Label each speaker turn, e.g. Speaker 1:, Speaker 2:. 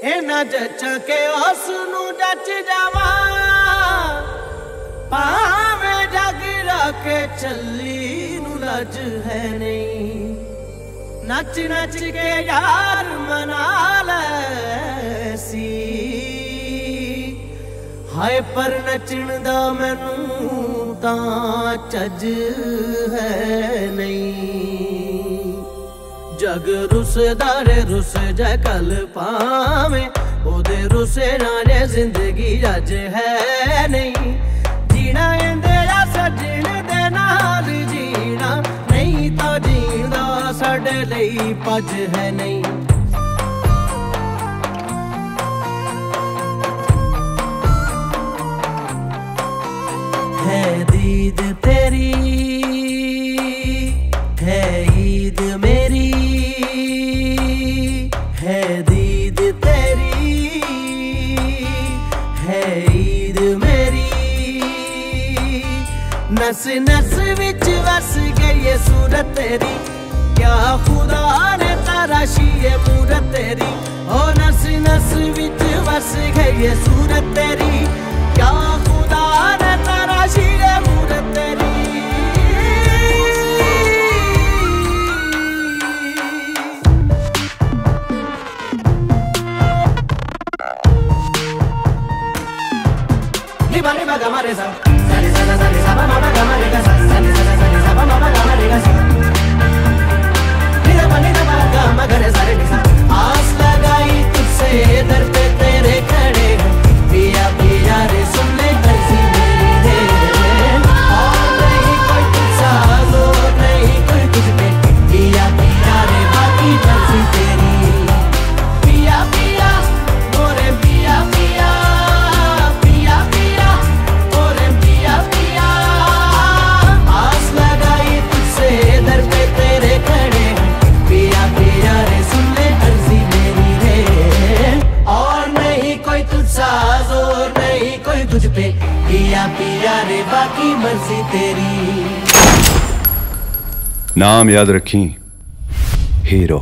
Speaker 1: ਇਹਨਾਂ ਜੱਚਾਂ ਕੇ ਉਸ ਨੂੰ ਜੱਚ ਜਾਵਾਂ। ਭਾਵੇਂ ਜਗ ਰੱਖੇ ਚੱਲੀ ਨੂੰ ਲੱਜ ਹੈ ਨਹੀਂ। ਨੱਚ ਨੱਚ ਕੇ ਯਾਰ ਮਨਾ ਲੈ ਸੀ। ਹਾਏ ਪਰ ਨੱਚਣ ਦਾ ਮੈਨੂੰ ਤਾਂ ਚੱਜ ਹੈ ਨਹੀਂ। ਜਗ ਰੁਸਦਾ ਰੇ ਰੁਸ ਜਾ ਕਲ ਪਾਵੇਂ ਉਹਦੇ ਰੁਸੇ ਨਾਲੇ ਜ਼ਿੰਦਗੀ ਅੱਜ ਹੈ ਨਹੀਂ। ਜੀਣਾ ਇਹਦੇ ਸੱਜਣ ਦੇ ਨਾਲ ਜੀਣਾ। ਨਹੀਂ ਤਾਂ ਜੀਣਾ ਸਾਡੇ ਲਈ ਪੱਜ ਹੈ ਨਹੀਂ। नस नस विच वस गई ये सूरत तेरी। क्या खुदा ने तराशी ये मूरत तेरी? ओ नस नस विच वस गई ये सूरत तेरी। क्या खुदा ने तराशी ये मूरत तेरी? Ni ba ni ba ga. サササササバマバガマレガササササササ जोर नहीं कोई तुझ पे पिया पिया रे बाकी मर्जी तेरी
Speaker 2: नाम याद रखी हीरो